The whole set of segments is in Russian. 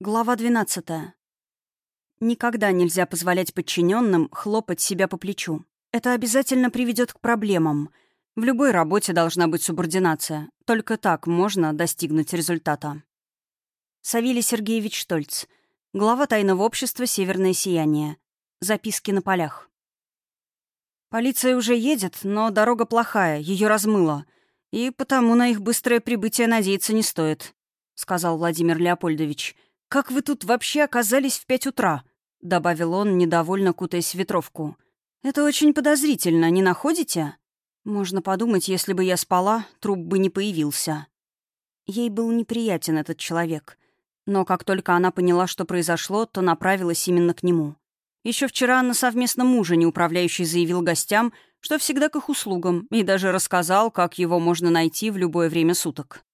Глава 12. Никогда нельзя позволять подчиненным хлопать себя по плечу. Это обязательно приведет к проблемам. В любой работе должна быть субординация. Только так можно достигнуть результата. Савелий Сергеевич Штольц. Глава тайного общества «Северное сияние». Записки на полях. Полиция уже едет, но дорога плохая, ее размыло. И потому на их быстрое прибытие надеяться не стоит, — сказал Владимир Леопольдович. — «Как вы тут вообще оказались в пять утра?» — добавил он, недовольно кутаясь в ветровку. «Это очень подозрительно, не находите?» «Можно подумать, если бы я спала, труп бы не появился». Ей был неприятен этот человек. Но как только она поняла, что произошло, то направилась именно к нему. Еще вчера на совместном ужине управляющий заявил гостям, что всегда к их услугам, и даже рассказал, как его можно найти в любое время суток.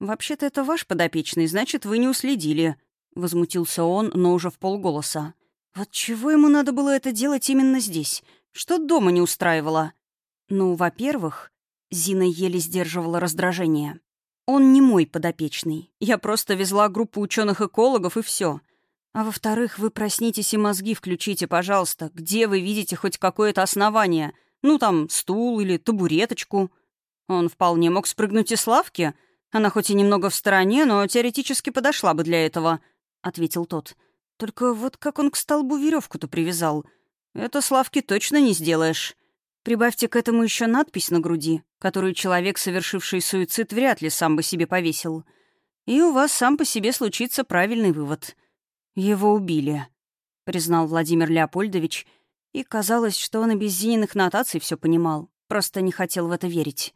«Вообще-то это ваш подопечный, значит, вы не уследили», Возмутился он, но уже в полголоса. Вот чего ему надо было это делать именно здесь? Что дома не устраивало? Ну, во-первых, Зина еле сдерживала раздражение. Он не мой подопечный. Я просто везла группу ученых-экологов и все. А во-вторых, вы проснитесь и мозги включите, пожалуйста. Где вы видите хоть какое-то основание? Ну, там, стул или табуреточку. Он вполне мог спрыгнуть из лавки. Она хоть и немного в стороне, но теоретически подошла бы для этого — ответил тот. «Только вот как он к столбу веревку-то привязал? Это Славки точно не сделаешь. Прибавьте к этому еще надпись на груди, которую человек, совершивший суицид, вряд ли сам бы себе повесил. И у вас сам по себе случится правильный вывод. Его убили», — признал Владимир Леопольдович, и казалось, что он и без Зининых нотаций все понимал, просто не хотел в это верить.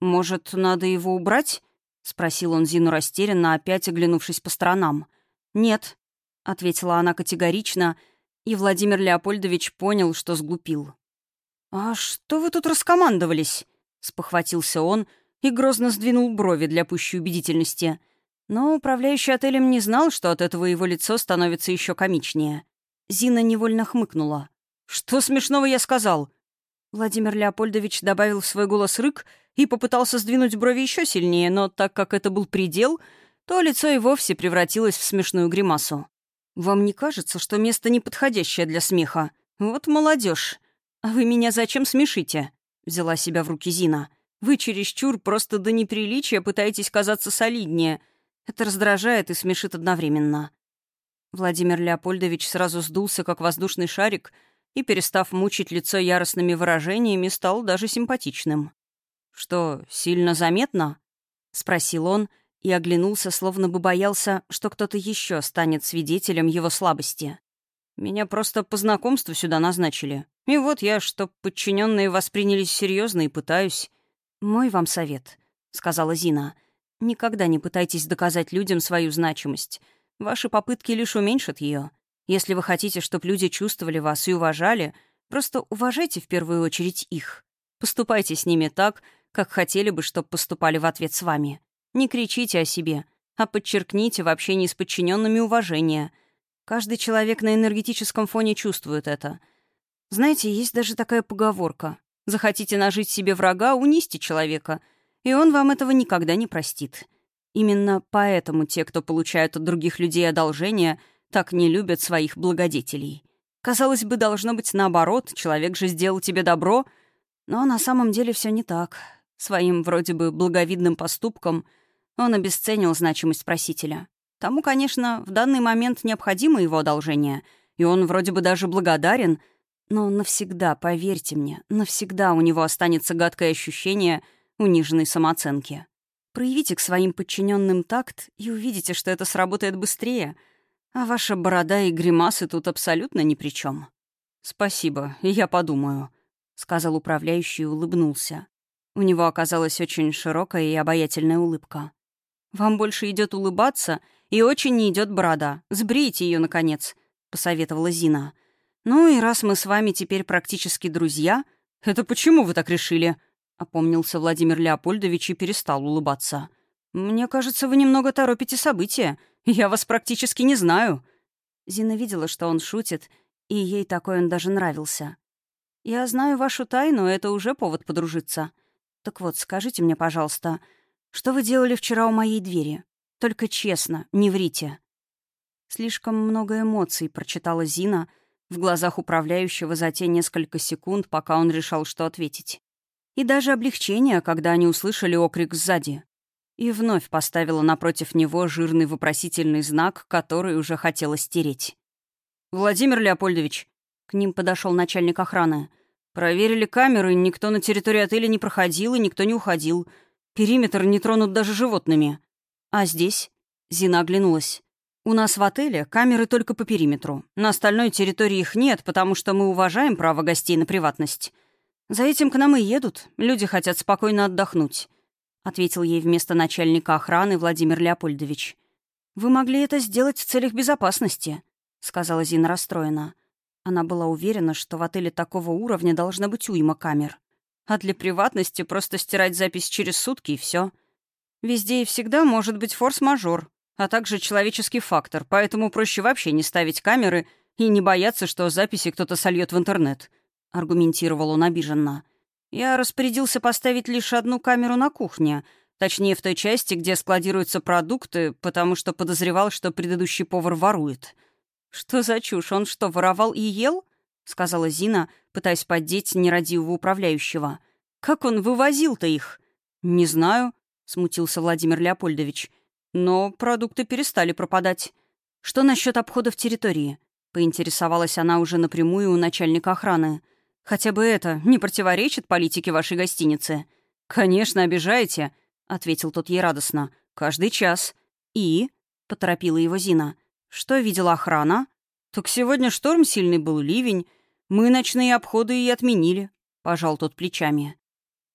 «Может, надо его убрать?» — спросил он Зину растерянно, опять оглянувшись по сторонам. — «Нет», — ответила она категорично, и Владимир Леопольдович понял, что сглупил. «А что вы тут раскомандовались?» — спохватился он и грозно сдвинул брови для пущей убедительности. Но управляющий отелем не знал, что от этого его лицо становится еще комичнее. Зина невольно хмыкнула. «Что смешного я сказал?» Владимир Леопольдович добавил в свой голос рык и попытался сдвинуть брови еще сильнее, но так как это был предел, то лицо и вовсе превратилось в смешную гримасу. «Вам не кажется, что место неподходящее для смеха? Вот молодежь. А вы меня зачем смешите?» — взяла себя в руки Зина. «Вы чересчур просто до неприличия пытаетесь казаться солиднее. Это раздражает и смешит одновременно». Владимир Леопольдович сразу сдулся, как воздушный шарик, и, перестав мучить лицо яростными выражениями, стал даже симпатичным. «Что, сильно заметно?» — спросил он, и оглянулся, словно бы боялся, что кто-то еще станет свидетелем его слабости. Меня просто по знакомству сюда назначили. И вот я, чтоб подчиненные воспринялись серьезно и пытаюсь. «Мой вам совет», — сказала Зина. «Никогда не пытайтесь доказать людям свою значимость. Ваши попытки лишь уменьшат ее. Если вы хотите, чтобы люди чувствовали вас и уважали, просто уважайте в первую очередь их. Поступайте с ними так, как хотели бы, чтобы поступали в ответ с вами. Не кричите о себе, а подчеркните в общении с подчиненными уважение. Каждый человек на энергетическом фоне чувствует это. Знаете, есть даже такая поговорка. Захотите нажить себе врага, унисьте человека, и он вам этого никогда не простит. Именно поэтому те, кто получают от других людей одолжения, так не любят своих благодетелей. Казалось бы, должно быть наоборот, человек же сделал тебе добро, но на самом деле все не так. Своим вроде бы благовидным поступком — он обесценил значимость просителя. Тому, конечно, в данный момент необходимо его одолжение, и он вроде бы даже благодарен, но навсегда, поверьте мне, навсегда у него останется гадкое ощущение униженной самооценки. Проявите к своим подчиненным такт и увидите, что это сработает быстрее, а ваша борода и гримасы тут абсолютно ни при чем. «Спасибо, я подумаю», — сказал управляющий и улыбнулся. У него оказалась очень широкая и обаятельная улыбка. «Вам больше идет улыбаться, и очень не идет борода. Сбрейте ее, наконец», — посоветовала Зина. «Ну и раз мы с вами теперь практически друзья...» «Это почему вы так решили?» — опомнился Владимир Леопольдович и перестал улыбаться. «Мне кажется, вы немного торопите события. Я вас практически не знаю». Зина видела, что он шутит, и ей такой он даже нравился. «Я знаю вашу тайну, это уже повод подружиться. Так вот, скажите мне, пожалуйста, что вы делали вчера у моей двери? Только честно, не врите». Слишком много эмоций прочитала Зина в глазах управляющего за те несколько секунд, пока он решал, что ответить. И даже облегчение, когда они услышали окрик сзади. И вновь поставила напротив него жирный вопросительный знак, который уже хотела стереть. «Владимир Леопольдович», — к ним подошел начальник охраны, «проверили камеры, никто на территории отеля не проходил и никто не уходил. Периметр не тронут даже животными. А здесь?» — Зина оглянулась. У нас в отеле камеры только по периметру. На остальной территории их нет, потому что мы уважаем право гостей на приватность. За этим к нам и едут. Люди хотят спокойно отдохнуть», — ответил ей вместо начальника охраны Владимир Леопольдович. «Вы могли это сделать в целях безопасности», — сказала Зина расстроена. Она была уверена, что в отеле такого уровня должна быть уйма камер. А для приватности просто стирать запись через сутки и все. Везде и всегда может быть форс-мажор, а также человеческий фактор, поэтому проще вообще не ставить камеры и не бояться, что записи кто-то сольет в интернет», — аргументировал он обиженно. «Я распорядился поставить лишь одну камеру на кухне, точнее, в той части, где складируются продукты, потому что подозревал, что предыдущий повар ворует». «Что за чушь? Он что, воровал и ел?» — сказала Зина, пытаясь поддеть нерадивого управляющего. «Как он вывозил-то их?» «Не знаю», — смутился Владимир Леопольдович. Но продукты перестали пропадать. Что насчет обходов территории? Поинтересовалась она уже напрямую у начальника охраны. «Хотя бы это не противоречит политике вашей гостиницы?» «Конечно, обижаете», — ответил тот ей радостно. «Каждый час». «И?» — поторопила его Зина. «Что видела охрана?» «Так сегодня шторм сильный был, ливень. Мы ночные обходы и отменили», — пожал тот плечами.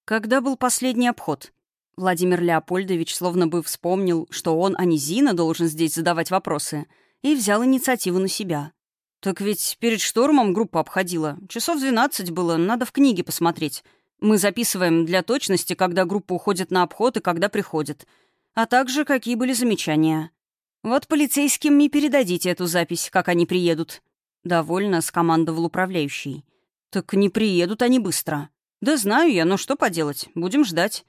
«Когда был последний обход?» Владимир Леопольдович словно бы вспомнил, что он, а не Зина, должен здесь задавать вопросы, и взял инициативу на себя. «Так ведь перед штормом группа обходила. Часов 12 было, надо в книге посмотреть. Мы записываем для точности, когда группа уходит на обход и когда приходит. А также, какие были замечания. Вот полицейским и передадите эту запись, как они приедут». Довольно скомандовал управляющий. «Так не приедут они быстро». «Да знаю я, но что поделать, будем ждать».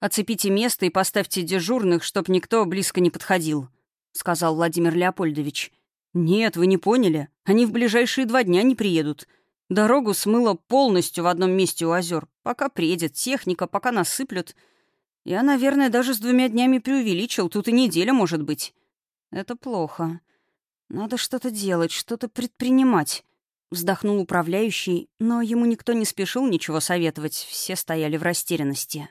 «Оцепите место и поставьте дежурных, чтоб никто близко не подходил», — сказал Владимир Леопольдович. «Нет, вы не поняли. Они в ближайшие два дня не приедут. Дорогу смыло полностью в одном месте у озер. Пока приедет техника, пока насыплют. Я, наверное, даже с двумя днями преувеличил. Тут и неделя может быть. Это плохо. Надо что-то делать, что-то предпринимать». Вздохнул управляющий, но ему никто не спешил ничего советовать. Все стояли в растерянности.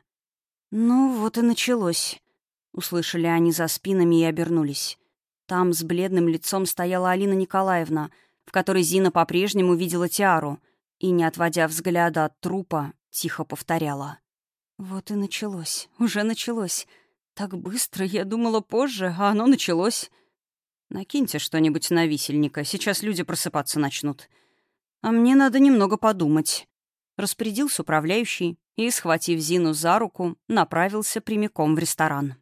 «Ну, вот и началось», — услышали они за спинами и обернулись. Там с бледным лицом стояла Алина Николаевна, в которой Зина по-прежнему видела Тиару, и, не отводя взгляда от трупа, тихо повторяла. «Вот и началось, уже началось. Так быстро, я думала позже, а оно началось. Накиньте что-нибудь на висельника, сейчас люди просыпаться начнут. А мне надо немного подумать». Распорядился управляющий, и, схватив Зину за руку, направился прямиком в ресторан.